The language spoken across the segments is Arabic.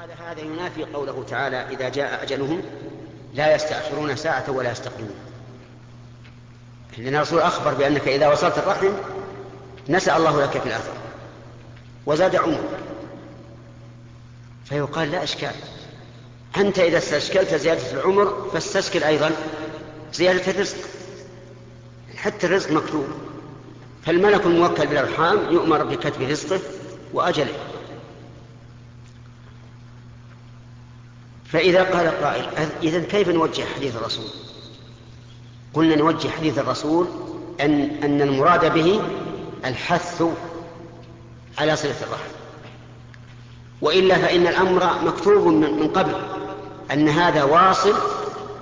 قال هذا ينافي قوله تعالى إذا جاء أجلهم لا يستأخرون ساعة ولا يستقدمون. لأن الرسول أخبر بأنك إذا وصلت الرحم نسأ الله لك في الآخرة وزاد عمرك. فيقال لا إشكال. أنت إذا استشكلت زيادة العمر فاستشكل أيضا زيادة الرزق. حتى الرزق مكتوب. فالملك الموكل بالأرحام يؤمر بكتب رزقه وأجله. فإذا قال قائل إذا كيف نوجه حديث الرسول؟ قلنا نوجه حديث الرسول أن, أن المراد به الحث على صلة الرحم. وإلا فإن الأمر مكتوب من قبل أن هذا واصل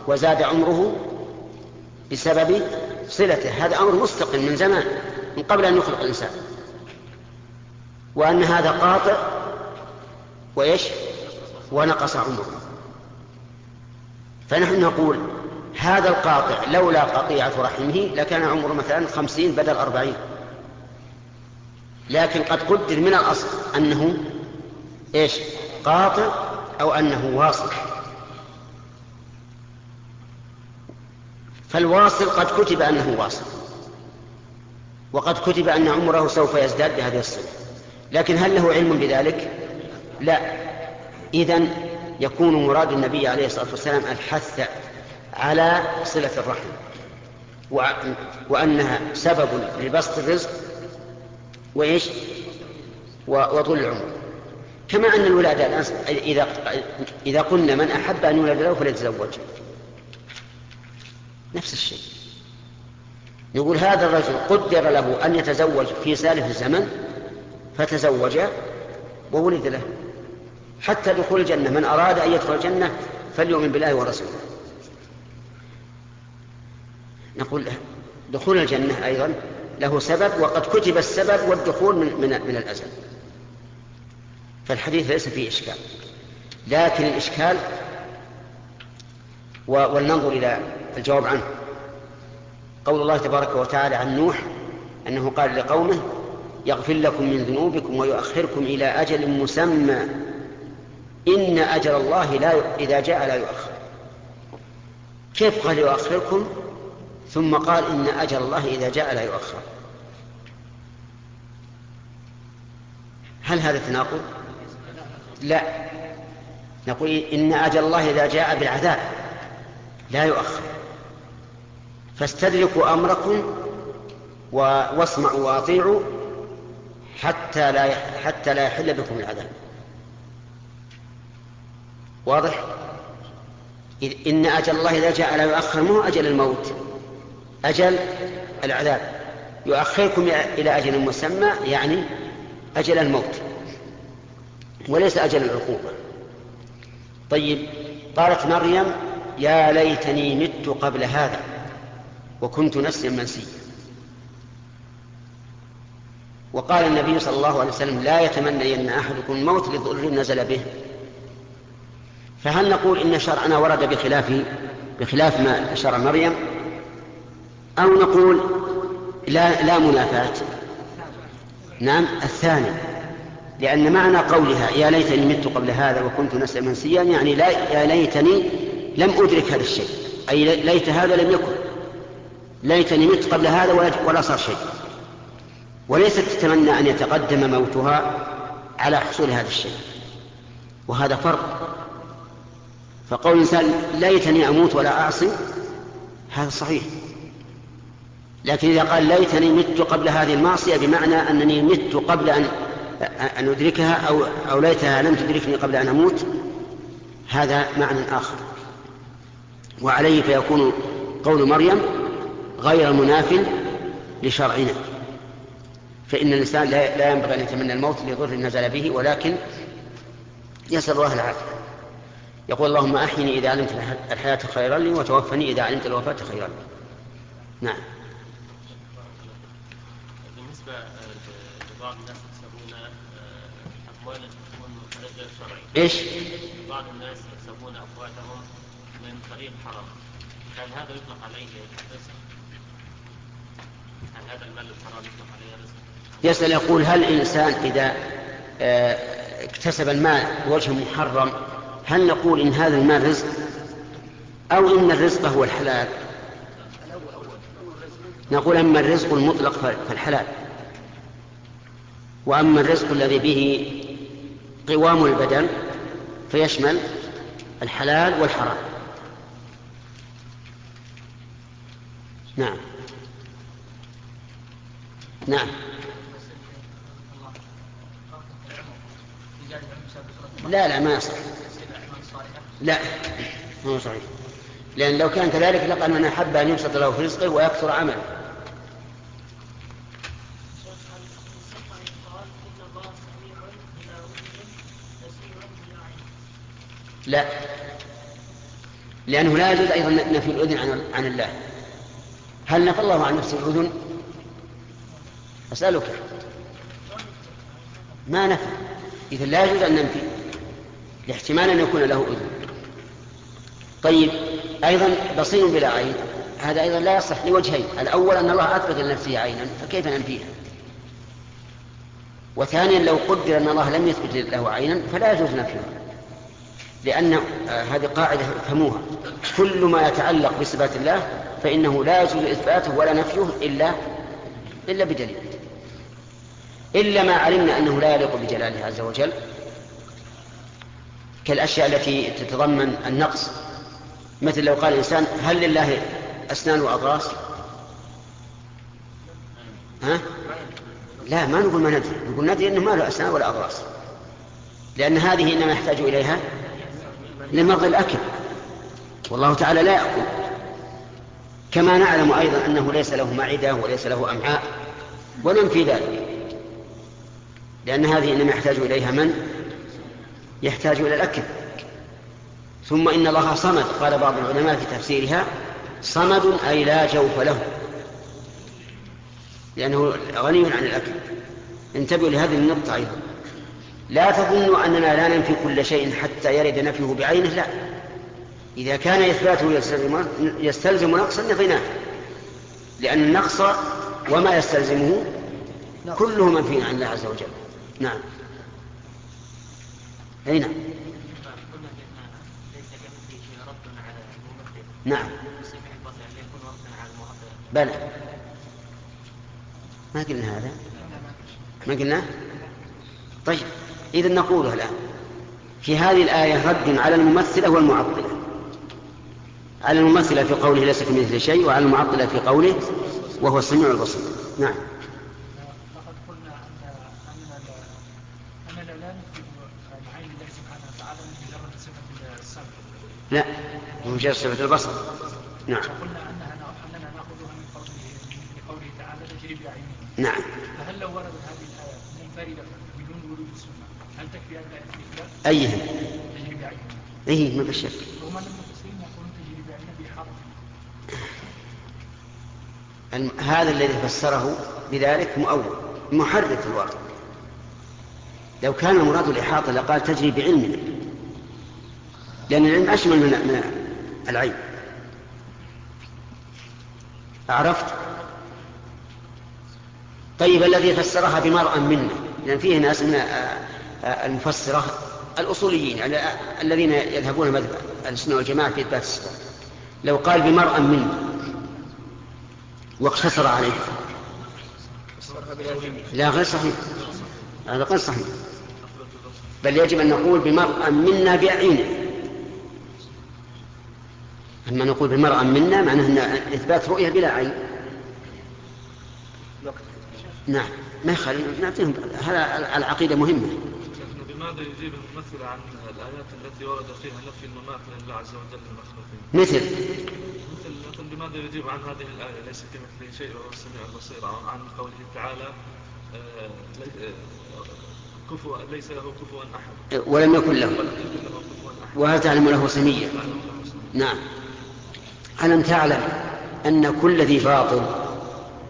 وزاد عمره بسبب صلته. هذا أمر مستقل من زمان من قبل أن يخلق الإنسان. وأن هذا قاطع وإيش؟ ونقص عمره. فنحن نقول هذا القاطع لولا قطيعة رحمه لكان عمره مثلا خمسين بدل أربعين. لكن قد قدر من الأصل أنه إيش؟ قاطع أو أنه واصل. فالواصل قد كتب أنه واصل وقد كتب أن عمره سوف يزداد بهذه الصلة لكن هل له علم بذلك؟ لا. إذن يكون مراد النبي عليه الصلاة والسلام الحث على صلة الرحم. وأنها سبب لبسط الرزق وإيش؟ وطول العمر. كما أن الولادة الآن إذا إذا قلنا من أحب أن يولد له فليتزوج. نفس الشيء. يقول هذا الرجل قدر له أن يتزوج في سالف الزمن فتزوج وولد له. حتى دخول الجنة. من أراد أن يدخل الجنة فليؤمن بالله ورسوله. نقول دخول الجنة أيضا له سبب وقد كتب السبب والدخول من, من, من الأزل. فالحديث ليس فيه إشكال. لكن الإشكال ولننظر إلى الجواب عنه. قول الله تبارك وتعالى عن نوح أنه قال لقومه يغفر لكم من ذنوبكم ويؤخركم إلى أجل مسمى. إن أجل الله لا إذا جاء لا يؤخر. كيف قال يؤخركم؟ ثم قال إن أجل الله إذا جاء لا يؤخر. هل هذا تناقض؟ لا. نقول إن أجل الله إذا جاء بالعذاب لا يؤخر. فاستدركوا أمركم واسمعوا وأطيعوا حتى لا حتى لا يحل بكم العذاب. واضح؟ إن أجل الله إذا جاء لا يؤخر مو أجل الموت. أجل العذاب. يؤخركم إلى أجل مسمى يعني أجل الموت. وليس أجل العقوبة. طيب قالت مريم يا ليتني مت قبل هذا وكنت نسيا منسيا. وقال النبي صلى الله عليه وسلم لا يتمنى ان أحدكم الموت لضر نزل به. فهل نقول إن شرعنا ورد بخلاف بخلاف ما شرع مريم؟ أو نقول لا لا منافاة؟ نعم الثاني لأن معنى قولها يا ليتني مت قبل هذا وكنت نسيا منسيا يعني لا يا ليتني لم أدرك هذا الشيء أي ليت هذا لم يكن ليتني مت قبل هذا ولا, ولا صار شيء. وليست تتمنى أن يتقدم موتها على حصول هذا الشيء. وهذا فرق. فقول الإنسان ليتني أموت ولا أعصي هذا صحيح. لكن إذا قال ليتني مت قبل هذه المعصية بمعنى أنني مت قبل أن أن أدركها أو أو ليتها لم تدركني قبل أن أموت هذا معنى آخر. وعليه فيكون قول مريم غير مناف لشرعنا. فإن الإنسان لا ينبغي أن يتمنى الموت لضر نزل به ولكن يسأل الله العافية. يقول اللهم أحيني إذا علمت الحياة خيرا لي وتوفني إذا علمت الوفاة خيرا لي نعم بالنسبة لبعض الناس يحسبون أموالا تكون من طريق غير شرعي إيش؟ بعض الناس يحسبون أموالهم من طريق حرام هل هذا يطلق عليه رزق؟ هل هذا المال الحرام يطلق عليه رزق؟ يسأل يقول هل الإنسان إذا آه، اكتسب المال بوجه محرم هل نقول إن هذا المال رزق؟ أو إن الرزق هو الحلال؟ نقول أما الرزق المطلق فالحلال. وأما الرزق الذي به قوام البدن فيشمل الحلال والحرام. نعم. نعم. لا لا ما يصح. لا. ما هو صحيح. لأن لو كان كذلك لقال من أحب أن يبسط له في رزقه ويكثر عمله. لا. لأنه لا يجوز أيضا نفي الأذن عن, عن الله. هل نفى الله عن نفسه الأذن؟ أسألك. ما نفى؟ إذا لا يجوز أن ننفي. لاحتمال أن يكون له أذن. طيب أيضا بصير بلا عين. هذا أيضا لا يصح لوجهين. الأول أن الله أثبت لنفسه عينا فكيف ننفيها وثانيا لو قدر أن الله لم يثبت له عينا فلا يجوز نفيها لأن آه، هذه قاعدة افهموها كل ما يتعلق بصفات الله فإنه لا يجوز إثباته ولا نفيه إلا إلا بدليل. إلا ما علمنا أنه لا يليق بجلاله عز وجل كالأشياء التي تتضمن النقص. مثل لو قال الإنسان هل لله أسنان وأضراس؟ ها؟ لا ما نقول ما ندري. نقول ندري أنه ما له أسنان ولا أضراس. لأن هذه إنما يحتاج إليها لمرض الأكل. والله تعالى لا يأكل كما نعلم أيضا أنه ليس له معدة وليس له أمعاء وننفي ذلك. لأن هذه إنما يحتاج إليها من؟ يحتاج إلى الأكل. ثم إن الله صمد قال بعض العلماء في تفسيرها صمد أي لا جوف له. لأنه غني عن الأكل. انتبهوا لهذه النقطة أيضا. لا تظنوا أننا لا ننفي كل شيء حتى يرد نفيه بعينه لا. إذا كان إثباته يستلزم, يستلزم نقصا نفيناه. لأن النقص وما يستلزمه كله منفي عن الله عز وجل. نعم. أي نعم. نعم. بلى. ما قلنا هذا؟ ما قلنا؟ طيب إذا نقوله الآن. في هذه الآية رد على الممثلة والمعطلة. على الممثلة في قوله ليس كمثل شيء وعلى المعطلة في قوله وهو السميع البصير. نعم. لا. مجرد صفة البصر. نعم. وقلنا انها اننا ناخذها من قوله من قوله تعالى تجري باعيننا نعم. فهل لو وردت هذه الايه منفرده بدون ورود السنة هل تكفي ان لا أيها تجري باعيننا أيه ما بالشك رغم ان المفسرين يقولون تجري باعيننا بحرف هذا الذي فسره بذلك مؤول محرف الواقع. لو كان المراد الإحاطة لقال تجري بعلمنا. لأن العلم أشمل من من العين عرفت؟ طيب الذي فسرها بمرأى منا لأن فيه ناس من المفسرة الأصوليين يعني الذين يذهبون مذهب السنة والجماعة في إثبات الصفات. لو قال بمرأى منا واقتصر عليه. لا غير صحيح. هذا غير صحيح. بل يجب أن نقول بمرأى منا بأعينه أما نقول بمرأى منا معناه أن إثبات رؤية بلا عين. نعم. ما يخالف نعطيهم هذا العقيدة مهمة. بماذا يجيب الممثل عن الآيات التي ورد فيها نفي الممات لله عز وجل المخلوقين؟ مثل. مثل بماذا يجيب عن هذه الآية؟ ليس كمثله شيء وهو السميع البصير عن قوله تعالى آه، آه، كفوا ليس له كفوا أحد. ولم يكن له. ولم يكن له كفوا أحد. وهل تعلم له سميا نعم. ألم تعلم أن كل ذي باطل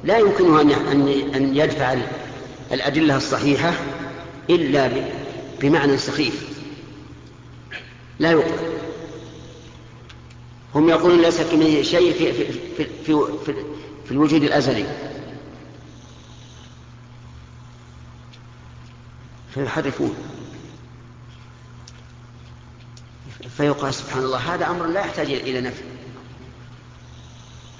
لا يمكنه أن يدفع الأدلة الصحيحة إلا بمعنى سخيف. لا يقبل. هم يقولون ليس كمثله شيء في في في في, في, في الوجود الأزلي. فيحرفون. فيقال سبحان الله. هذا أمر لا يحتاج إلى نفي.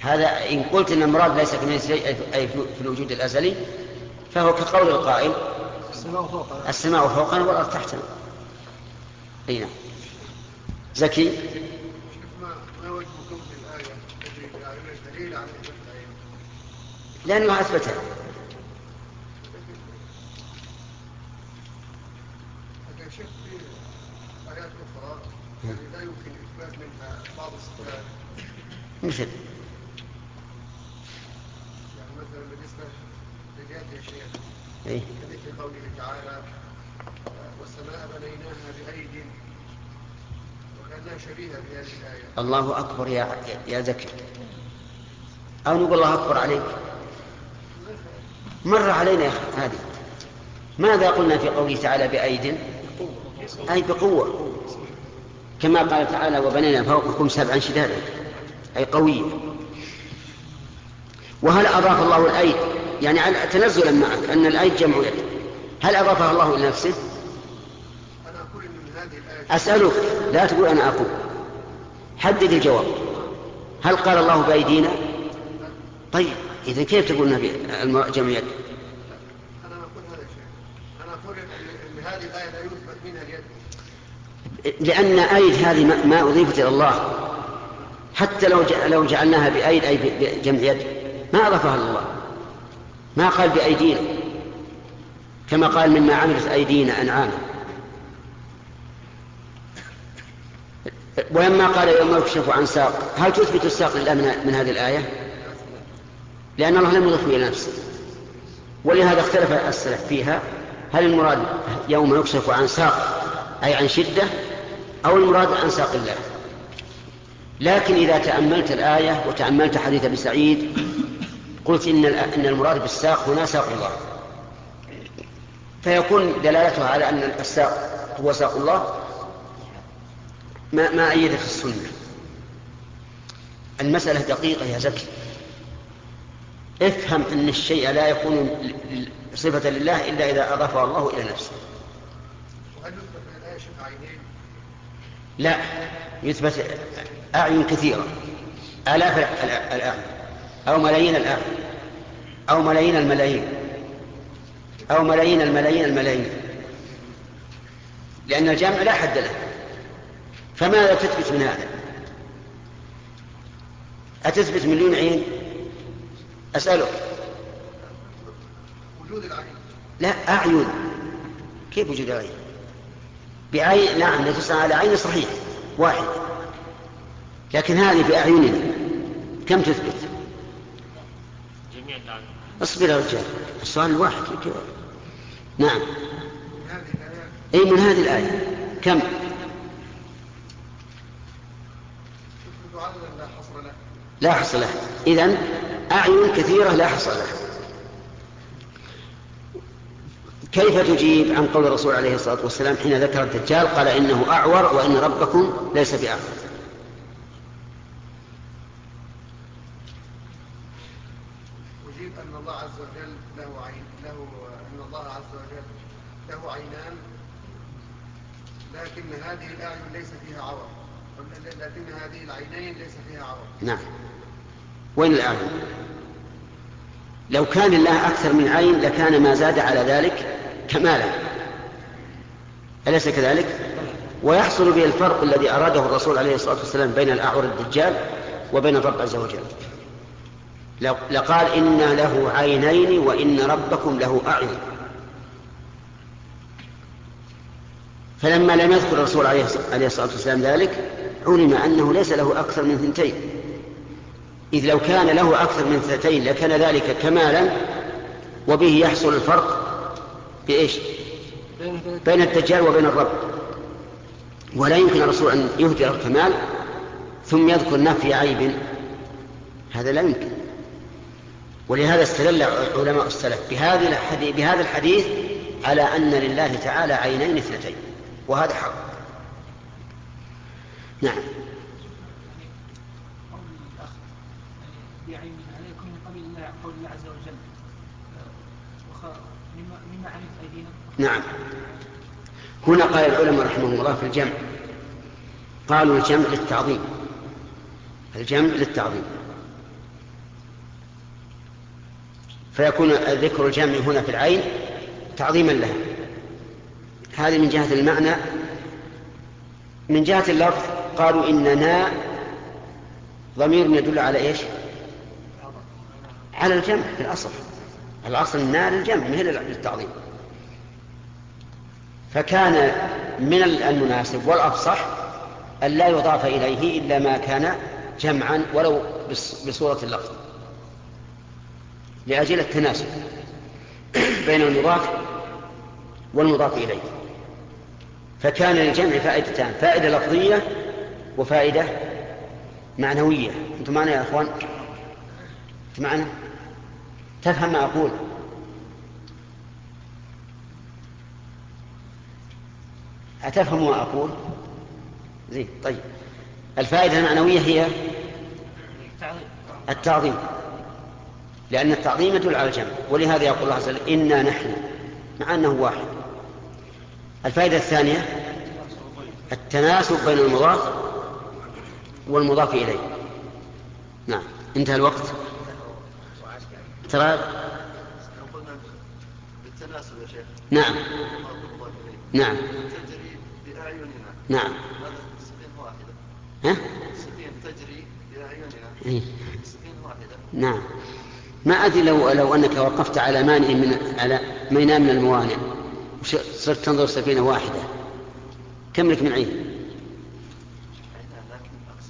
هذا إن قلت أن المراد ليس كمثله أي في الوجود الأزلي فهو كقول القائل السماء فوقنا السماء فوقنا والأرض تحتنا أي نعم. زكي؟ ما ما وجهكم في الآية دليل على الآية لأنه أثبتها. لكن شيخ في آيات أخرى يعني لا يمكن إثبات منها بعض الصفات مثل يعني مثلا بالنسبة لليد يا شيخ إيه؟ كمثل قوله تعالى والسماء بنيناها بأيد الآية. الله أكبر يا يا زكي أو نقول الله أكبر عليك. مر علينا يا هذه. ماذا قلنا في قوله تعالى بأيد؟ أي بقوة. كما قال تعالى وبنينا فوقكم سبعا شدادا. أي قوية. وهل أضاف الله الأيد؟ يعني تنزلا معك أن الأيد جمع يد. هل أضافها الله إلى نفسه؟ أسألك لا تقول أنا أقول. حدد الجواب. هل قال الله بأيدينا؟ طيب إذا كيف تقول النبي جمع يد أنا أقول هذا الشيء أنا أقول إن هذه الآية لا يثبت منها اليد لأن أيد هذه ما- أضيفت إلى الله. حتى لو لو جعلناها بأيد أي بجمع يد. ما أضافها لله ما قال بأيدينا. كما قال مما عملت أيدينا أنعاما. ولما قال يوم يكشف عن ساق هل تثبت الساق لله من, هذه الآية؟ لأن الله لم يضفه إلى نفسه. ولهذا اختلف السلف فيها هل المراد يوم يكشف عن ساق أي عن شدة أو المراد عن ساق الله؟ لكن إذا تأملت الآية وتأملت حديث أبي سعيد قلت إن إن المراد بالساق هنا ساق الله. فيكون دلالتها على أن الساق هو ساق الله ما ما أيدت السنة. المسألة دقيقة يا زكي. افهم أن الشيء لا يكون صفة لله إلا إذا أضافه الله إلى نفسه. لا يثبت أعين كثيرة. آلاف الأ- الأعين. أو ملايين الأعين. أو ملايين الملايين. أو ملايين الملايين الملايين. لأن الجمع لا حد له. فماذا تثبت من هذا؟ أتثبت مليون عين؟ أسألك. وجود العين. لا أعين. كيف وجود العين؟ بعين نعم نجلس على عين صحيح واحد. لكن هذه بأعيننا. كم تثبت؟ جميع الأعلام اصبر يا رجال السؤال الواحد نعم. أي من هذه الآية. كم؟ لا حصر له إذن أعين كثيرة لا حصر لها. كيف تجيب عن قول الرسول عليه الصلاة والسلام حين ذكر الدجال قال إنه أعور وإن ربكم ليس بأعور أجيب أن الله عز وجل له عين له أن الله عز وجل له عينان لكن هذه الأعين ليس فيها عور لكن هذه العينين ليس فيها عور نعم. وين الأعين لو كان الله أكثر من عين لكان ما زاد على ذلك كمالا. أليس كذلك؟ ويحصل به الفرق الذي أراده الرسول عليه الصلاة والسلام بين الأعور الدجال وبين الرب عز وجل. لقال إن له عينين وإن ربكم له أعين. فلما لم يذكر الرسول عليه الصلاة والسلام ذلك علم أنه ليس له أكثر من ثنتين. إذ لو كان له أكثر من ثنتين لكان ذلك كمالا وبه يحصل الفرق بإيش؟ بين الدجال وبين الرب. ولا يمكن الرسول أن يهدر الكمال ثم يذكر نفي عيب. هذا لا يمكن. ولهذا استدل علماء السلف بهذا الحديث على أن لله تعالى عينين اثنتين. وهذا حق. نعم. يعني من قول الله عز وجل مما أيدينا نعم. هنا قال العلماء رحمهم الله في الجمع. قالوا الجمع للتعظيم. الجمع للتعظيم. فيكون ذكر الجمع هنا في العين تعظيما لها. هذه من جهة المعنى. من جهة اللفظ قالوا إننا ضمير يدل على إيش؟ على الجمع في الأصل. الأصل النار الجمع هي للتعظيم. فكان من المناسب والأفصح أن لا يضاف إليه إلا ما كان جمعا ولو بصورة اللفظ. لأجل التناسب بين المضاف والمضاف إليه. فكان للجمع فائدتان فائدة لفظية وفائدة معنوية. أنتم معنا يا أخوان؟ أنتم معنا؟ تفهم ما أقول. أتفهم ما أقول؟ زين طيب. الفائدة المعنوية هي التعظيم. لأن التعظيم يدل على الجمع. ولهذا يقول الله عز وجل إنا نحن مع أنه واحد. الفائدة الثانية التناسب بين المضاف والمضاف إليه. نعم. انتهى الوقت. ترى؟ نعم. نعم. تجري بأعيننا نعم. ها؟ تجري بأعيننا إيه؟ واحدة نعم. ما أدري لو لو أنك وقفت على مانع من على ميناء من الموانئ وش- صرت تنظر سفينة واحدة. كم لك من عين؟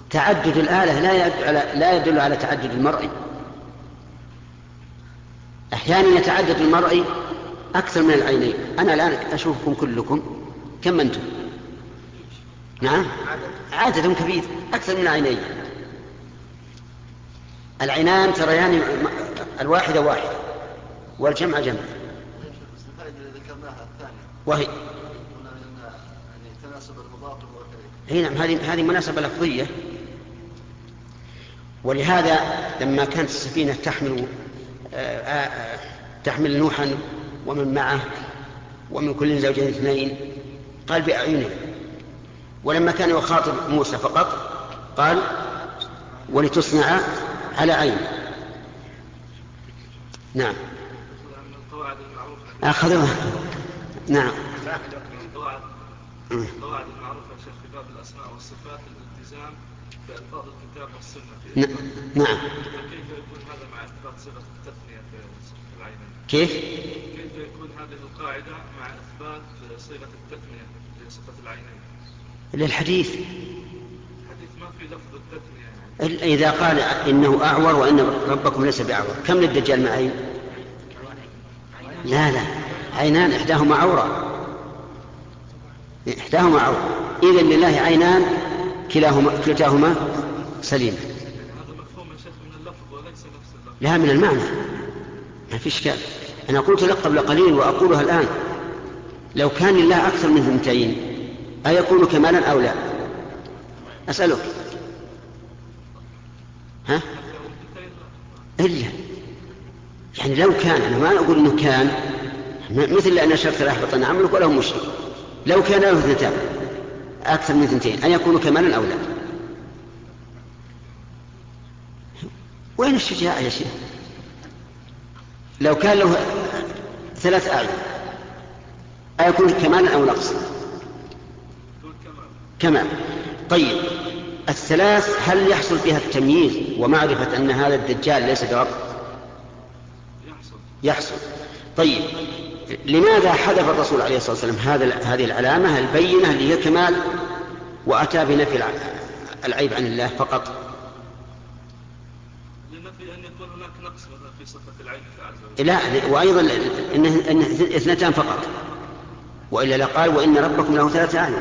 تعدد الآلة لا يدل على لا يدل على تعدد المرء. أحيانا يتعدد المرء أكثر من العينين. أنا الآن أشوفكم كلكم. كم أنتم؟ نعم. عدد كبير أكثر من العينين. العينان تريان الواحدة واحدة والجمع جمع بس الفائدة اللي ذكرناها الثانية وهي قلنا أن يعني تناسب المضاف والمضاف إليه هي نعم هذه هذه مناسبة لفظية. ولهذا لما كانت السفينة تحمل آه، آه، تحمل نوحا ومن معه ومن كل زوجين اثنين قال بأعينه. ولما كان يخاطب موسى فقط قال ولتصنع على عين. نعم. أخذوها نعم القواعد المعروفة شيخ في باب الأسماء والصفات الالتزام بألفاظ الكتاب والسنة. نعم فكيف يكون هذا مع إثبات صيغة التثنية في صفة العينين؟ كيف كيف يكون هذه القاعدة مع إثبات صيغة التثنية لصفة العينين؟ للحديث الحديث ما في لفظ التثنية إذا قال إنه أعور وإن ربكم ليس بأعور كم للدجال مع عين لا لا عينان إحداهما عورة. إحداهما عورة. إذا لله عينان كلاهما كلتاهما سليم. هذا مفهوم يا شيخ من اللفظ وليس نفس اللفظ لها من المعنى. ما في إشكال. أنا قلت لك قبل قليل وأقولها الآن. لو كان لله أكثر من ثنتين أيكون كمالا أو لا؟ أسألك. ها؟ إلا. يعني لو كان أنا ما أقول أنه كان مثل أن لا يحبطن عملك وله مشرك. لو كان له اثنتان أكثر من اثنتين أن يكون كمالا أو لا. وين الشجاعة يا شيخ؟ لو كان له ثلاث أعين أيكون كمالا أو نقص دون كمال. كمال طيب الثلاث هل يحصل فيها التمييز ومعرفة أن هذا الدجال ليس برب يحصل. يحصل. طيب لماذا حذف الرسول عليه الصلاة والسلام هذا هذه العلامة البينة اللي هي كمال وأتى بنفي الع- العيب عن الله فقط؟ لنفي أن يكون هناك نقص في صفة وجل لا وأيضا إنه, إنه اثنتان فقط. وإلا لقال وإن ربكم له ثلاثة أعين.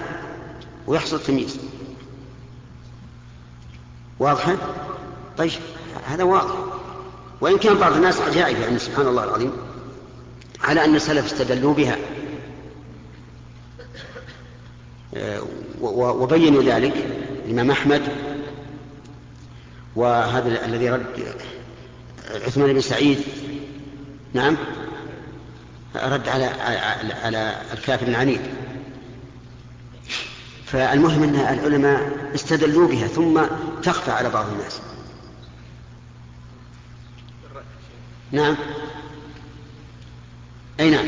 ويحصل التمييز. واضحة؟ طيب هذا واضح. وإن كان بعض الناس عجائب يعني سبحان الله العظيم. على أن السلف استدلوا بها. آه، وبينوا ذلك الإمام أحمد وهذا ال- الذي رد عثمان بن سعيد. نعم. رد على على, الكافر العنيد فالمهم أن العلماء استدلوا بها ثم تخفى على بعض الناس. نعم. أي نعم.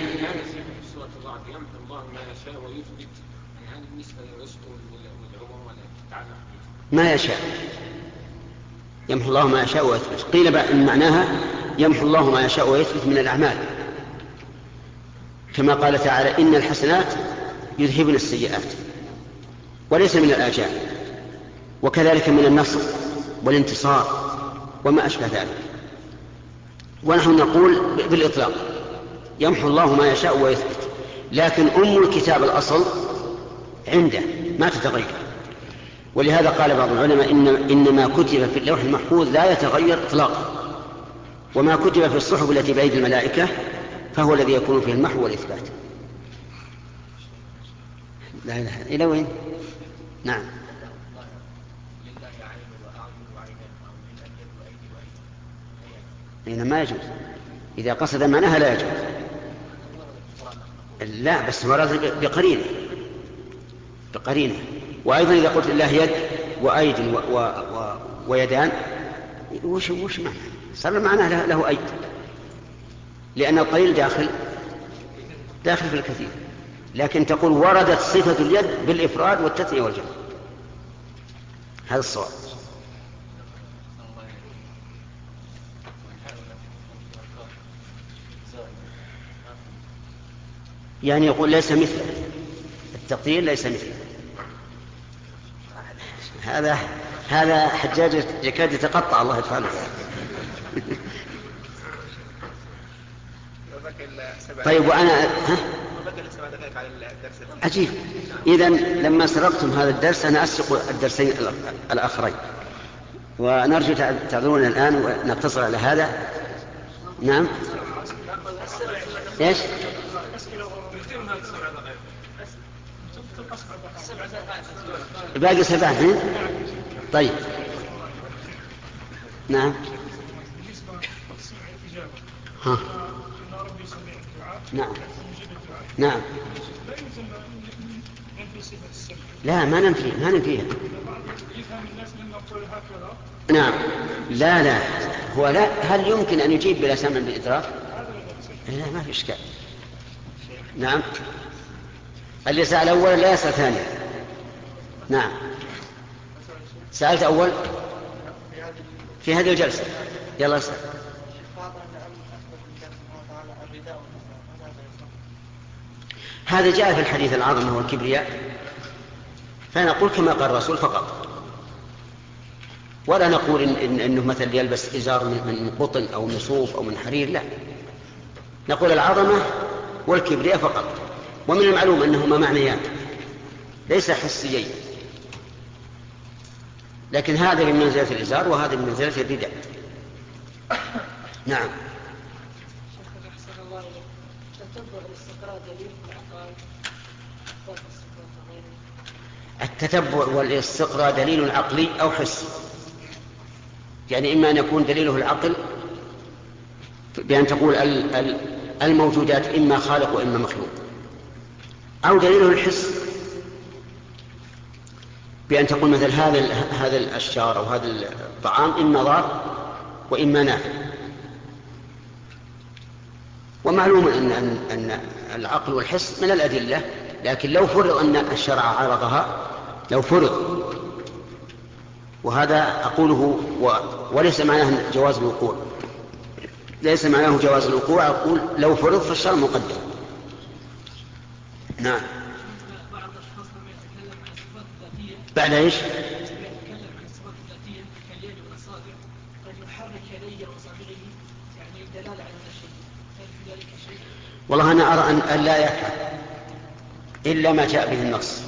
ما يشاء يعني يمحو الله ما يشاء ويثبت. قيل إن معناها يمحو الله ما يشاء ويثبت من الأعمال. كما قال تعالى إن الحسنات يذهبن السيئات وليس من الآجال وكذلك من النصر والانتصار وما أشبه ذلك. ونحن نقول بالإطلاق. يمحو الله ما يشاء ويثبت. لكن أم الكتاب الأصل عنده ما تتغير. ولهذا قال بعض العلماء إن, إن ما كتب في اللوح المحفوظ لا يتغير إطلاقا. وما كتب في الصحف التي بأيدي الملائكة فهو الذي يكون فيه المحو والإثبات. لا إله إلى وين؟ نعم. إذا ما يجوز. إذا قصد معناها لا يجوز. لا بس ورد بقرينة. بقرينة. وأيضا إذا قلت الله يد وأيد و و و ويدان وش وش معنى؟ صار معناه له, أيد. لأن القليل داخل داخل في الكثير. لكن تقول وردت صفة اليد بالإفراد والتثنية والجمع. هذا الصواب. يعني يقول ليس مثله. التقدير ليس مثله. هذا هذا حجاج يكاد يتقطع الله يفعله طيب وأنا ها؟ عجيب. إذا لما سرقتم هذا الدرس أنا أسرق الدرسين الآخرين. ونرجو تعذرونا الآن ونقتصر على هذا. نعم. إيش؟ باقي سبعة ها؟ طيب. نعم. ها. نعم. نعم. لا ما ننفي ما ننفيها. نعم. لا لا. هو لا هل يمكن أن يجيب بلا سمع بالادراك؟ لا ما في إشكال. نعم. اللي سأل أولا لا يسأل ثانيا نعم. سألت أول؟ في هذه الجلسة. يلا اسأل هذا جاء في الحديث العظم هو الكبرياء. فنقول كما قال الرسول فقط. ولا نقول إن, إن إنه مثلا يلبس إزار من, من قطن أو من صوف أو من حرير لا. نقول العظمة والكبرياء فقط. ومن المعلوم أنهما معنيان. ليس حسيين. لكن هذا من منزلة الإزار وهذا من منزلة الرداء نعم. التتبع والاستقراء دليل عقلي أو حسي يعني إما أن يكون دليله العقل بأن تقول الموجودات إما خالق وإما مخلوق. أو دليله الحس. بأن تقول مثل هذا هذا الأشجار أو هذا الطعام إما ضار وإما نافع. ومعلوم أن أن أن العقل والحس من الأدلة لكن لو فرض أن الشرع عرضها لو فرض. وهذا أقوله و... وليس معناه جواز الوقوع. ليس معناه جواز الوقوع أقول لو فرض فالشرع مقدم نعم بعد إيش؟ يتكلم عن الصفات الذاتيه كاليد والاصابع قد يحرك يديه واصابعه يعني دلاله على الشيء هل في ذلك شيء؟ والله أنا أرى ان لا يفعل إلا ما جاء به النص.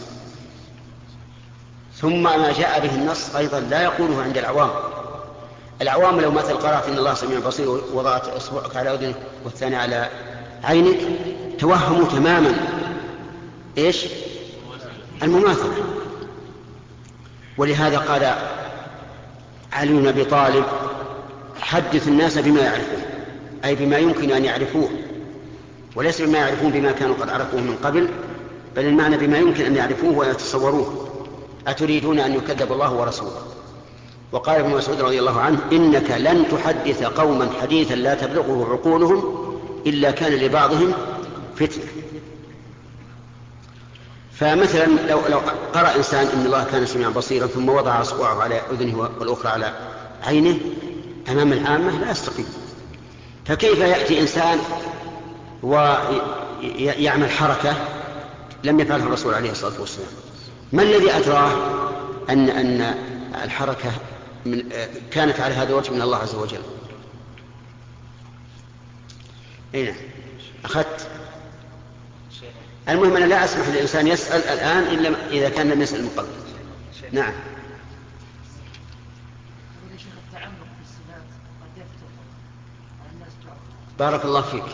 ثم ما جاء به النص أيضا لا يقوله عند العوام. العوام لو مثل قرات إن الله سميع بصير وضعت أصبعك على أذنك والثاني على عينك توهموا تماما. إيش؟ المماثلة. ولهذا قال علي بن أبي طالب حدث الناس بما يعرفون أي بما يمكن أن يعرفوه وليس بما يعرفون بما كانوا قد عرفوه من قبل بل المعنى بما يمكن أن يعرفوه ويتصوروه أتريدون أن يكذب الله ورسوله؟ وقال ابن مسعود رضي الله عنه إنك لن تحدث قوما حديثا لا تبلغه عقولهم إلا كان لبعضهم فتنة. فمثلا لو لو قرأ إنسان إن الله كان سميعا بصيرا ثم وضع أصبعه على أذنه والأخرى على عينه أمام العامة لا يستقيم فكيف يأتي إنسان ويعمل حركة لم يفعلها الرسول عليه الصلاة والسلام؟ ما الذي أدراه أن أن الحركة من كانت على هذا الوجه من الله عز وجل؟ أين نعم. أخذت؟ المهم أنا لا أسمح للإنسان يسأل الآن إلا إذا كان لم يسأل من قبل. نعم. بارك الله فيك.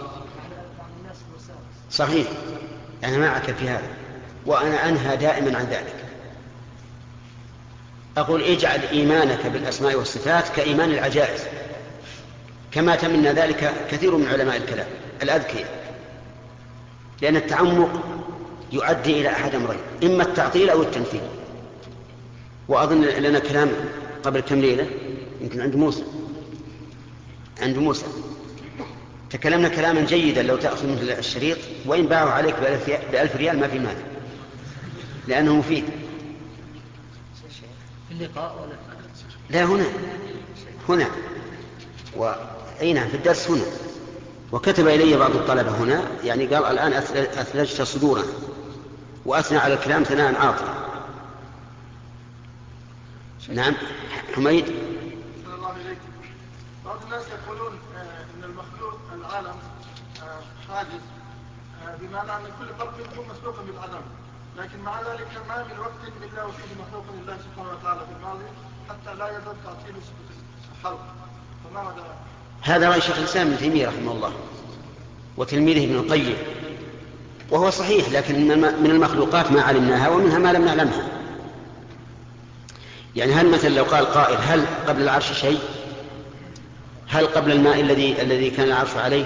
صحيح. أنا معك في هذا. وأنا أنهى دائما عن ذلك. أقول اجعل إيمانك بالأسماء والصفات كإيمان العجائز. كما تمنى ذلك كثير من علماء الكلام الأذكياء. لأن التعمق يؤدي إلى أحد أمرين إما التعطيل أو التمثيل وأظن لنا كلام قبل كم ليلة يمكن عند موسى. عند موسى. تكلمنا كلاما جيدا لو تأخذ مثل الشريط وإن باعوا عليك بألف ريال ما في مال. لأنه مفيد. في اللقاء ولا لا هنا. هنا. وأي نعم في الدرس هنا. وكتب إلي بعض الطلبة هنا يعني قال الآن أثلجت صدورا وأثنى على الكلام ثناء عاطلا نعم. حميد؟ الله بعض الناس يقولون آه، إن المخلوق العالم آه، حادث آه، بمعنى أن كل خلق يكون مسبوقا بالعدم. لكن مع ذلك ما من وقت إلا وفيه مخلوق لله سبحانه وتعالى في الماضي حتى لا يزال تعطيل الخلق. فما مدى هذا رأي شيخ الإسلام ابن تيمية رحمه الله وتلميذه ابن القيم وهو صحيح لكن من المخلوقات ما علمناها ومنها ما لم نعلمها. يعني هل مثلا لو قال قائل هل قبل العرش شيء؟ هل قبل الماء الذي الذي كان العرش عليه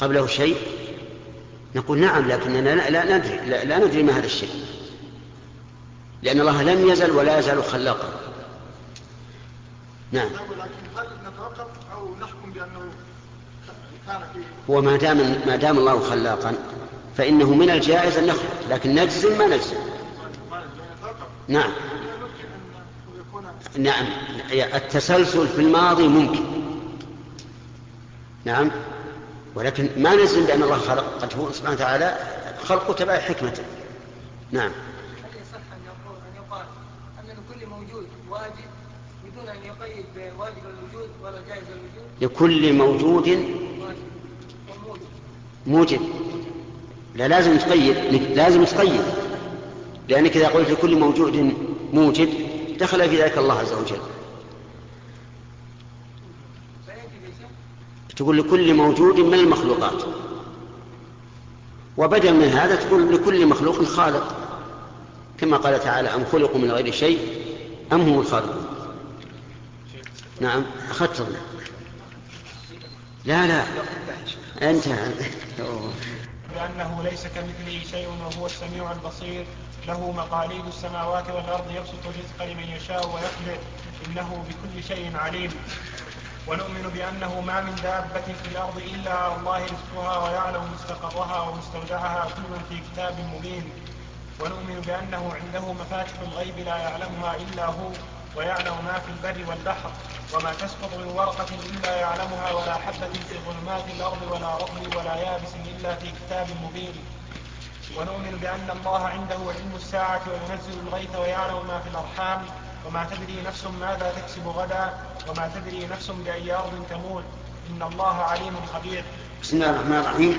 قبله شيء؟ نقول نعم لكننا لا, لا ندري لا, لا ندري ما هذا الشيء. لأن الله لم يزل ولا يزال خلاقا. نعم. هل نتوقف أو نحكم بأنه كان في هو ما دام ما دام الله خلاقا فإنه من الجائز أن نخلق لكن نجزم ما نجزم. نعم. نعم. التسلسل في الماضي ممكن. نعم. ولكن ما نجزم بأن الله خلق قد هو سبحانه وتعالى خلقه تبع حكمته. نعم هل يصح أن يقول أن يقال أن لكل موجود واجب بدون أن يقيد بواجب الوجود ولا جائز الوجود؟ لكل موجود موجب لا لازم تقيد لازم تقيد لأنك إذا قلت لكل موجود موجب دخل في ذلك الله عز وجل. تقول لكل موجود من المخلوقات. وبدل من هذا تقول لكل مخلوق خالق. كما قال تعالى أم خلقوا من غير شيء أم هم الخالقون. نعم أخذت لا لا. أنت. بأنه ليس كمثله شيء وهو السميع البصير. له مقاليد السماوات والأرض يبسط الرزق لمن يشاء ويقدر. إنه بكل شيء عليم. ونؤمن بأنه ما من دابة في الأرض إلا على الله رزقها ويعلم مستقرها ومستودعها كل في كتاب مبين. ونؤمن بأنه عنده مفاتح الغيب لا يعلمها إلا هو ويعلم ما في البر والبحر. وما تسقط من ورقة إلا يعلمها ولا حبة في ظلمات الأرض ولا رطب ولا يابس إلا في كتاب مبين. ونؤمن بأن الله عنده علم الساعة وينزل الغيث ويعلم ما في الأرحام. وما تدري نفس ماذا تكسب غدا. وما تدري نفس بأي أرض تموت. إن الله عليم خبير. بسم الله الرحمن الرحيم.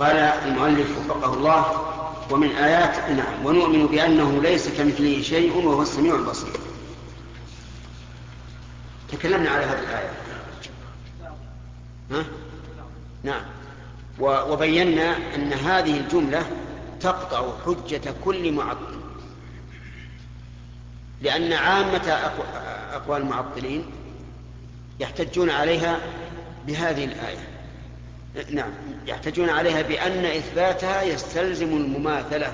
قال المؤلف وفقه الله ومن آيات نعم ونؤمن بأنه ليس كمثله شيء وهو السميع البصير. تكلمنا على هذه الآية. ها؟ نعم. وبينا أن هذه الجملة تقطع حجة كل معطل. لأن عامة أقو- أقوال المعطلين يحتجون عليها بهذه الآية. نعم. يحتجون عليها بأن إثباتها يستلزم المماثلة.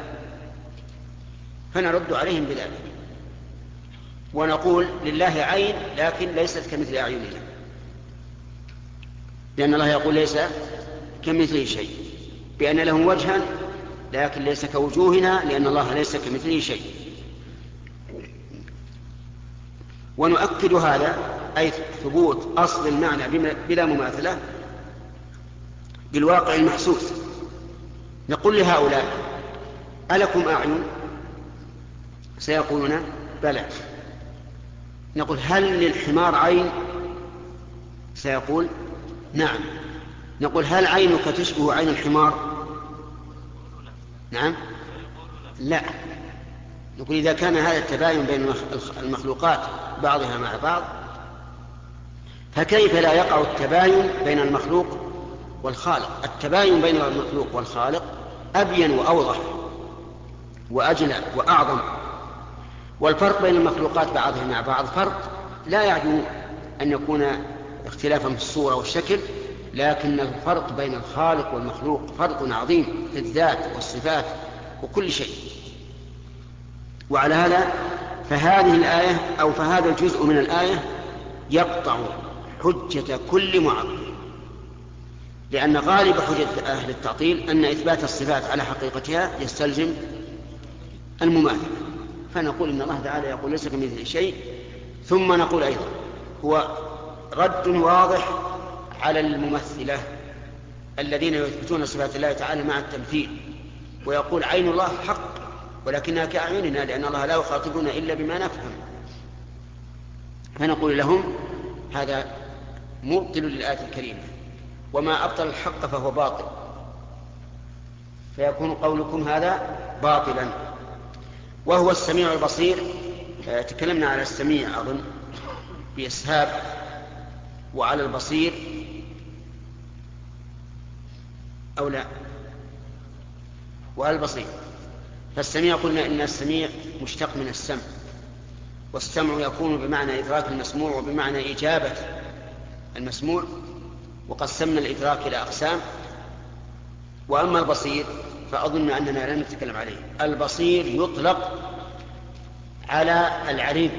فنرد عليهم بذلك. ونقول لله عين لكن ليست كمثل أعيننا. لأن الله يقول ليس كمثله شيء. بأن له وجها لكن ليس كوجوهنا لأن الله ليس كمثله شيء. ونؤكد هذا أي ثبوت أصل المعنى بلا مماثلة بالواقع المحسوس. نقول لهؤلاء ألكم أعين؟ سيقولون بلى. نقول هل للحمار عين؟ سيقول نعم. نقول هل عينك تشبه عين الحمار؟ نعم. لا. نقول إذا كان هذا التباين بين المخلوقات بعضها مع بعض فكيف لا يقع التباين بين المخلوق والخالق؟ التباين بين المخلوق والخالق أبين وأوضح وأجلى وأعظم. والفرق بين المخلوقات بعضها مع بعض. فرق لا يعني أن يكون اختلافا في الصورة والشكل لكن الفرق بين الخالق والمخلوق فرق عظيم في الذات والصفات وكل شيء. وعلى هذا فهذه الآية أو فهذا الجزء من الآية يقطع حجة كل معطل لأن غالب حجة أهل التعطيل أن إثبات الصفات على حقيقتها يستلزم المماثلة فنقول إن الله تعالى يقول ليس كمثل شيء ثم نقول أيضا هو رد واضح على الممثلة الذين يثبتون صفات الله تعالى مع التمثيل ويقول عين الله حق ولكنها كأعيننا لأن الله لا يخاطبنا إلا بما نفهم. فنقول لهم هذا مبطل للآية الكريمة وما أبطل الحق فهو باطل. فيكون قولكم هذا باطلا. وهو السميع البصير. آه، تكلمنا على السميع أظن. بإسهاب وعلى البصير. أو لا؟ وعلى البصير. فالسميع قلنا إن السميع مشتق من السمع والسمع يكون بمعنى إدراك المسموع وبمعنى إجابة المسموع وقسمنا الإدراك إلى أقسام. وأما البصير فأظن أننا لا نتكلم عليه. البصير يطلق على العليم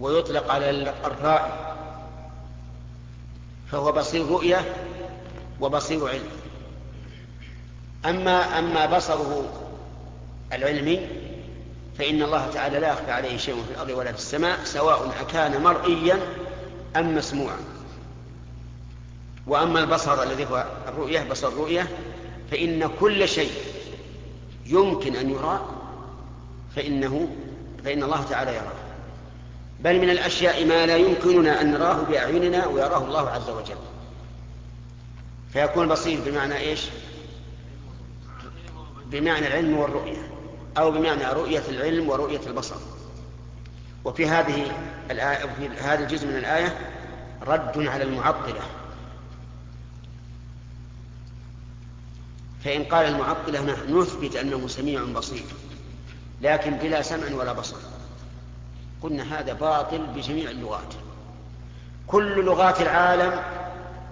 ويطلق على الرائي فهو بصير رؤية وبصير علم. أما أما بصره العلمي فإن الله تعالى لا يخفى عليه شيء في الأرض ولا في السماء سواء أكان مرئيا أم مسموعا. وأما البصر الذي هو الرؤية بصر الرؤية فإن كل شيء يمكن أن يرى فإنه فإن الله تعالى يراه. بل من الأشياء ما لا يمكننا أن نراه بأعيننا ويراه الله عز وجل. فيكون بصير بمعنى إيش؟ بمعنى العلم والرؤية أو بمعنى رؤية العلم ورؤية البصر. وفي هذه الآية وفي هذا الجزء من الآية رد على المعطلة. فإن قال المعطلة نحن نثبت أنه سميع بصير لكن بلا سمع ولا بصر. قلنا هذا باطل بجميع اللغات. كل لغات العالم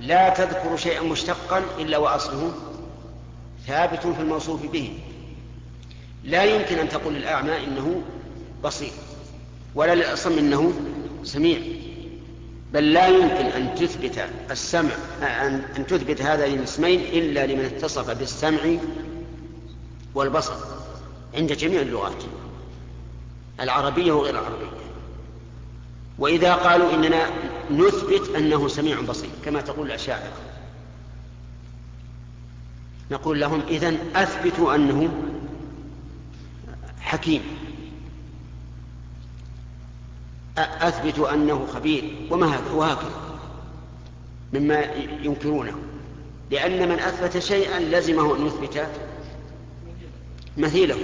لا تذكر شيئا مشتقا إلا وأصله ثابت في الموصوف به. لا يمكن أن تقول للأعمى إنه بصير ولا للأصم إنه سميع. بل لا يمكن أن تثبت السمع أن تثبت هذين الاسمين إلا لمن اتصف بالسمع والبصر عند جميع اللغات العربية وغير العربية. وإذا قالوا إننا نثبت أنه سميع بصير كما تقول الأشاعرة. نقول لهم إذن أثبتوا أنه حكيم. أثبتوا أنه خبير وما وهكذا. مما ينكرونه. لأن من أثبت شيئا لزمه أن يثبت مثيله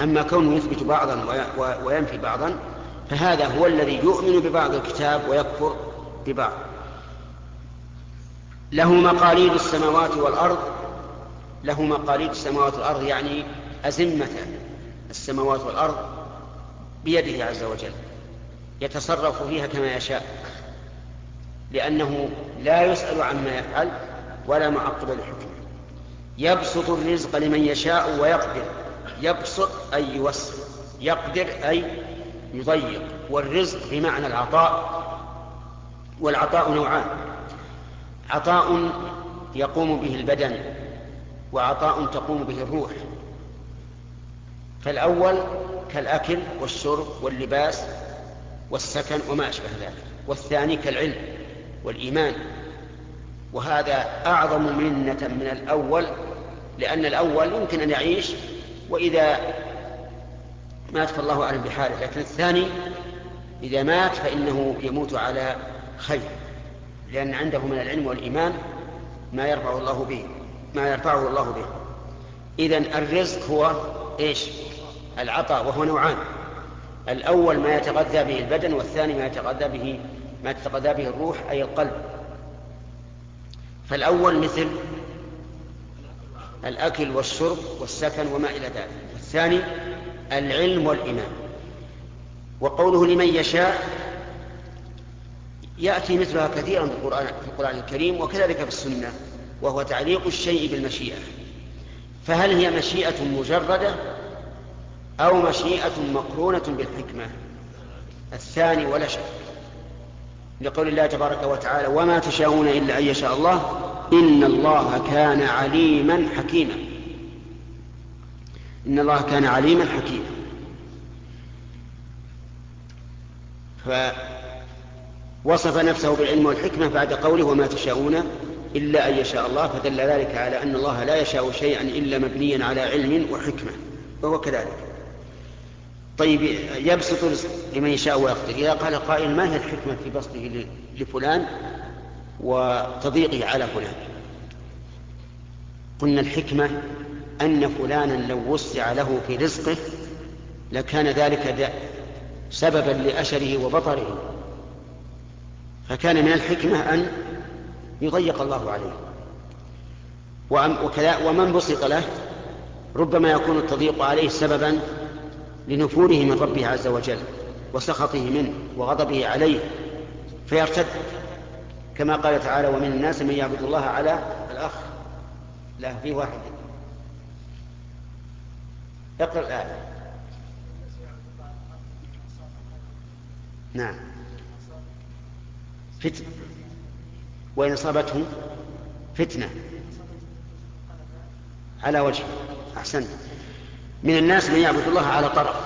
أما كونه يثبت بعضا وينفي بعضا فهذا هو الذي يؤمن ببعض الكتاب ويكفر ببعض. له مقاليد السماوات والأرض له مقاليد السماوات والأرض يعني أزمة السماوات والأرض بيده عز وجل. يتصرف فيها كما يشاء لأنه لا يسأل عما يفعل ولا معقب لحكمه يبسط الرزق لمن يشاء ويقدر. يبسط أي يوسع يقدر أي يضيق. والرزق بمعنى العطاء والعطاء نوعان. عطاء يقوم به البدن وعطاء تقوم به الروح. فالأول كالأكل والشرب واللباس والسكن وما أشبه ذلك والثاني كالعلم والإيمان. وهذا أعظم منة من الأول لأن الأول يمكن أن يعيش وإذا مات فالله أعلم بحاله لكن الثاني إذا مات فإنه يموت على خير لأن عنده من العلم والإيمان ما يرفع الله به ما يرفعه الله به. إذا الرزق هو إيش؟ العطاء وهو نوعان. الأول ما يتغذى به البدن والثاني ما يتغذى به ما تتغذى به الروح أي القلب. فالأول مثل الأكل والشرب والسكن وما إلى ذلك. الثاني العلم والإيمان. وقوله لمن يشاء يأتي مثلها كثيرا في القرآن, في القرآن الكريم وكذلك في السنة وهو تعليق الشيء بالمشيئة. فهل هي مشيئة مجردة؟ أو مشيئة مقرونة بالحكمة. الثاني ولا شك لقول الله تبارك وتعالى وما تشاءون إلا أن يشاء الله إن الله كان عليما حكيما. إن الله كان عليما حكيما. فوصف نفسه بالعلم والحكمة بعد قوله وما تشاءون إلا أن يشاء الله. فدل ذلك على أن الله لا يشاء شيئا إلا مبنيا على علم وحكمة. وهو كذلك. طيب يبسط رزق لمن يشاء ويقدر. إذا قال قائل ما هي الحكمة في بسطه لفلان وتضييقه على فلان؟ قلنا الحكمة أن فلانا لو وسع له في رزقه لكان ذلك سببا لأشره وبطره. فكان من الحكمة أن يضيق الله عليه. ومن بسط له ربما يكون التضييق عليه سببا لنفوره من ربه عز وجل وسخطه منه وغضبه عليه فيرتد. كما قال تعالى ومن الناس من يعبد الله على الأخ لا في واحد. اقرأ الآية. نعم. فتنة وإن أصابته فتنة. على وجهه أحسنت. من الناس من يعبد الله على طرف.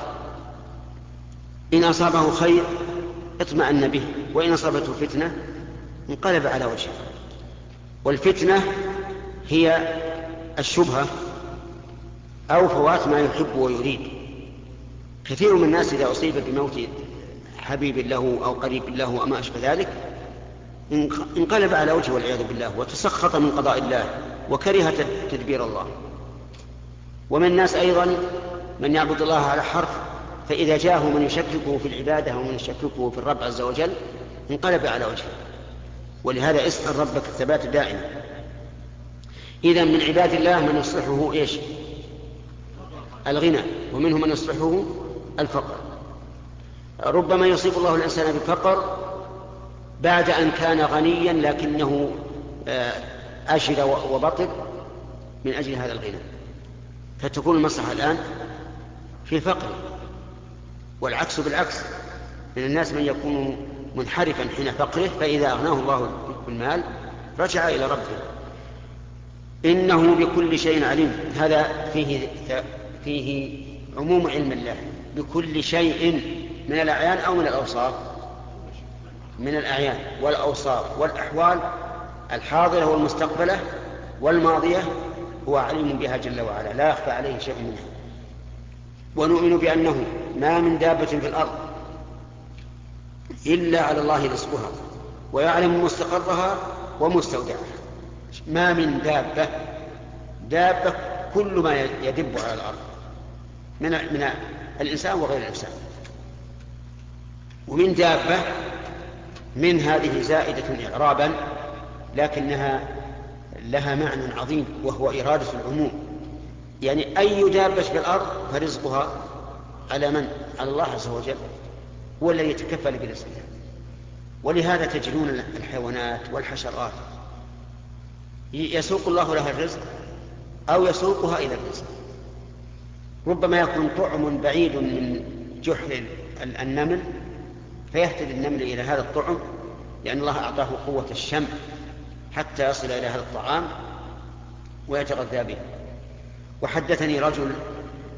إن أصابه خير اطمأن به وإن أصابته فتنة انقلب على وجهه. والفتنة هي الشبهة أو فوات ما يحب ويريد. كثير من الناس إذا أصيب بموت حبيب له أو قريب له أو ما أشبه ذلك انقلب على وجهه والعياذ بالله وتسخط من قضاء الله وكره تدبير الله. ومن الناس أيضا من يعبد الله على حرف فإذا جاءه من يشككه في العبادة ومن يشككه في الرب عز وجل انقلب على وجهه. ولهذا اسأل ربك الثبات دائما. إذا من عباد الله من يصلحه إيش؟ الغنى ومنهم من يصلحه الفقر. ربما يصيب الله الإنسان بالفقر بعد أن كان غنيا لكنه آه، أشد وبطر من أجل هذا الغنى. فتكون المصلحة الآن في فقر والعكس بالعكس من الناس من يكون منحرفا حين فقره فإذا أغناه الله بالمال رجع إلى ربه. إنه بكل شيء عليم. هذا فيه فيه عموم علم الله. بكل شيء من الأعيان أو من الأوصاف. من الأعيان والأوصاف والأحوال الحاضرة والمستقبلة والماضية هو عليم بها جل وعلا لا يخفى عليه شيء منها ونؤمن بأنه ما من دابة في الأرض إلا على الله رزقها ويعلم مستقرها ومستودعها. ما من دابة دابة كل ما يدب على الأرض من من الإنسان وغير الإنسان. ومن دابة من هذه زائدة إعرابا لكنها لها معنى عظيم وهو إرادة العموم. يعني أي دابة في الأرض فرزقها على من؟ على الله عز وجل هو الذي يتكفل برزقها. ولهذا تجدون الحيوانات والحشرات. يسوق الله لها الرزق أو يسوقها إلى الرزق. ربما يكون طعم بعيد من جحر النمل فيهتدي النمل إلى هذا الطعم لأن الله أعطاه قوة الشم حتى يصل إلى هذا الطعام ويتغذى به. وحدثني رجل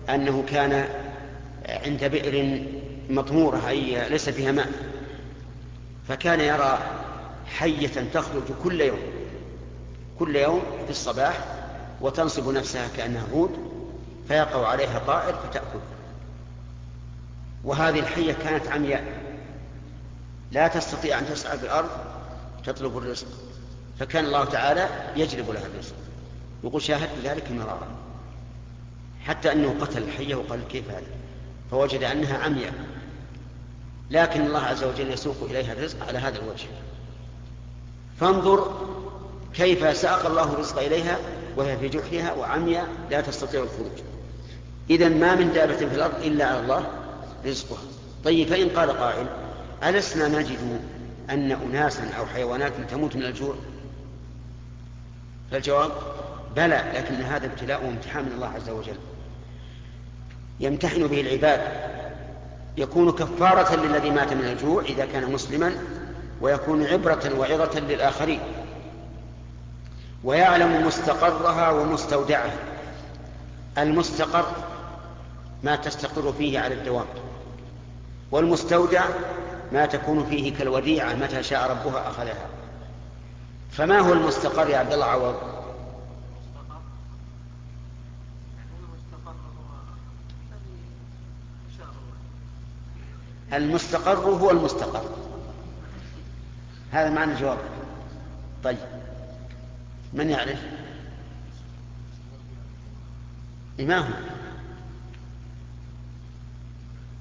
أنه كان عند بئر مطمورة أي ليس فيها ماء فكان يرى حية تخرج كل يوم كل يوم في الصباح وتنصب نفسها كأنها هود فيقع عليها طائر فتأكل. وهذه الحية كانت عمياء. لا تستطيع أن تسعى في الأرض تطلب الرزق. فكان الله تعالى يجلب لها الرزق. يقول شاهدت ذلك مرارا. حتى أنه قتل الحية وقال كيف هذا؟ فوجد أنها عمياء. لكن الله عز وجل يسوق إليها الرزق على هذا الوجه. فانظر كيف ساق الله الرزق إليها وهي في جحرها وعمياء لا تستطيع الخروج. إذا ما من دابة في الأرض إلا على الله رزقها. طيب فإن قال قائل ألسنا نجد أن أناسا أو حيوانات تموت من الجوع؟ فالجواب بلى لكن هذا ابتلاء وامتحان من الله عز وجل. يمتحن به العباد. يكون كفارة للذي مات من الجوع إذا كان مسلما ويكون عبرة وعظة للآخرين. ويعلم مستقرها ومستودعها. المستقر ما تستقر فيه على الدوام. والمستودع ما تكون فيه كالوديعة متى شاء ربها أخذها. فما هو المستقر يا عبد الله عوض؟ المستقر هو المستقر. هذا معنى الجواب. طيب. من يعرف؟ ما هو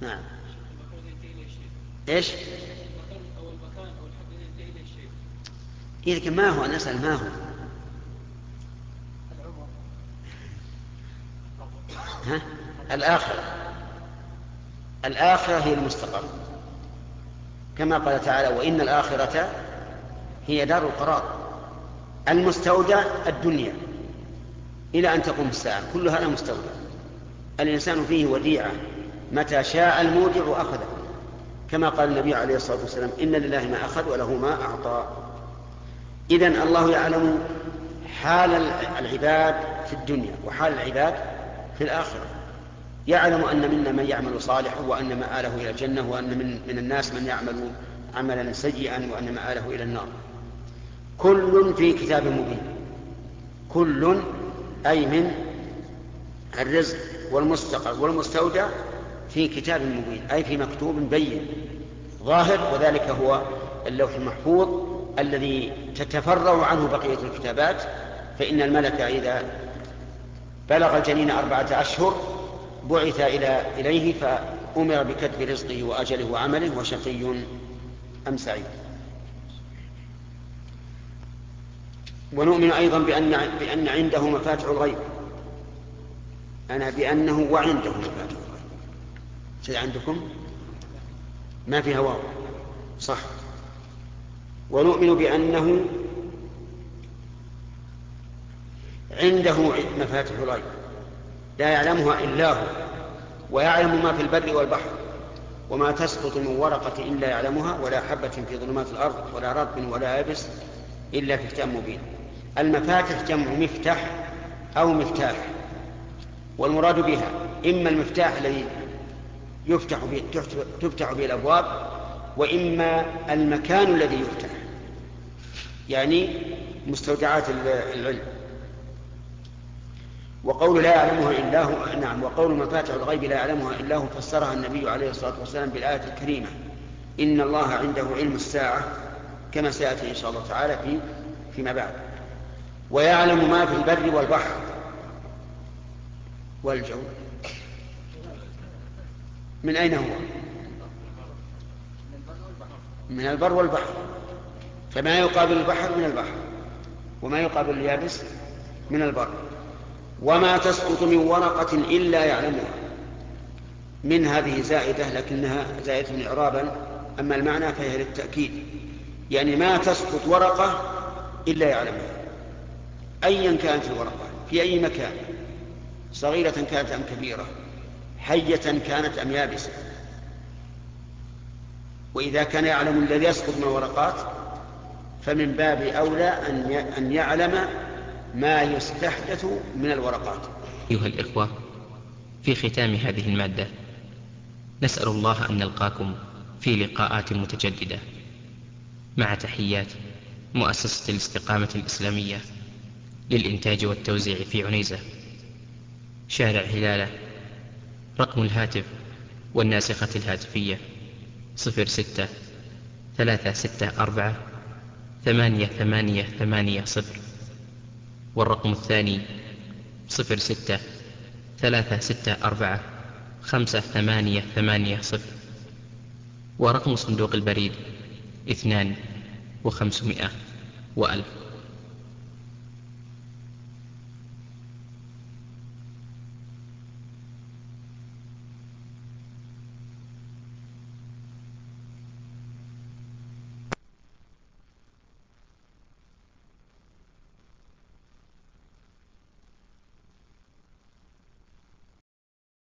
نعم إيش؟ إذا ما هو أنا أسأل ما هو؟ ها؟ الآخرة. الآخرة هي المستقر كما قال تعالى وإن الآخرة هي دار القرار. المستودع الدنيا. إلى أن تقوم الساعة كل هذا مستودع. الإنسان فيه وديعة. متى شاء المودع أخذه. كما قال النبي عليه الصلاة والسلام إن لله ما أخذ وله ما أعطى. إذا الله يعلم حال العباد في الدنيا وحال العباد في الآخرة. يعلم أن منا من يعمل صالحا وأن مآله إلى الجنة وأن من, من الناس من يعمل عملا سيئا وأن مآله إلى النار. كل في كتاب مبين. كل أي من الرزق والمستقر والمستودع في كتاب مبين أي في مكتوب بين. ظاهر وذلك هو اللوح المحفوظ. الذي تتفرع عنه بقية الكتابات فإن الملك إذا بلغ الجنين أربعة أشهر بعث إلى إليه فأمر بكتب رزقه وأجله وعمله وشقي أم سعيد. ونؤمن أيضا بأن, بأن عنده مفاتح الغيب. أنا بأنه وعنده مفاتح الغيب. عندكم؟ ما في هواه صح. ونؤمن بأنه عنده مفاتح الغيب. لا يعلمها إلا هو ويعلم ما في البر والبحر وما تسقط من ورقة إلا يعلمها ولا حبة في ظلمات الأرض ولا رطب ولا يابس إلا في كتاب مبين. المفاتح جمع مفتح أو مفتاح والمراد بها إما المفتاح الذي يفتح به تفتح به الأبواب وإما المكان الذي يفتح. يعني مستودعات العلم. وقول لا يعلمها إلا هو نعم وقول مفاتح الغيب لا يعلمها إلا هو فسرها النبي عليه الصلاة والسلام بالآية الكريمة. إن الله عنده علم الساعة كما سيأتي إن شاء الله تعالى في فيما بعد. ويعلم ما في البر والبحر والجو. من أين هو؟ من البر والبحر. فما يقابل البحر من البحر وما يقابل اليابس من البر وما تسقط من ورقة إلا يعلمها. من هذه زائدة لكنها زائدة إعرابا أما المعنى فهي للتأكيد. يعني ما تسقط ورقة إلا يعلمها. أيا كانت الورقة في أي مكان. صغيرة كانت أم كبيرة حية كانت أم يابسة. وإذا كان يعلم الذي يسقط من الورقات فمن باب أولى أن يعلم ما يستحدث من الورقات. أيها الإخوة في ختام هذه المادة نسأل الله أن نلقاكم في لقاءات متجددة. مع تحيات مؤسسة الاستقامة الإسلامية للإنتاج والتوزيع في عنيزة. شارع هلالة رقم الهاتف والناسخة الهاتفية صفر ستة ثلاثة ستة أربعة ثمانية ثمانية ثمانية صفر. والرقم الثاني صفر ستة ثلاثة ستة أربعة خمسة ثمانية ثمانية صفر. ورقم صندوق البريد اثنان وخمسمائة وألف.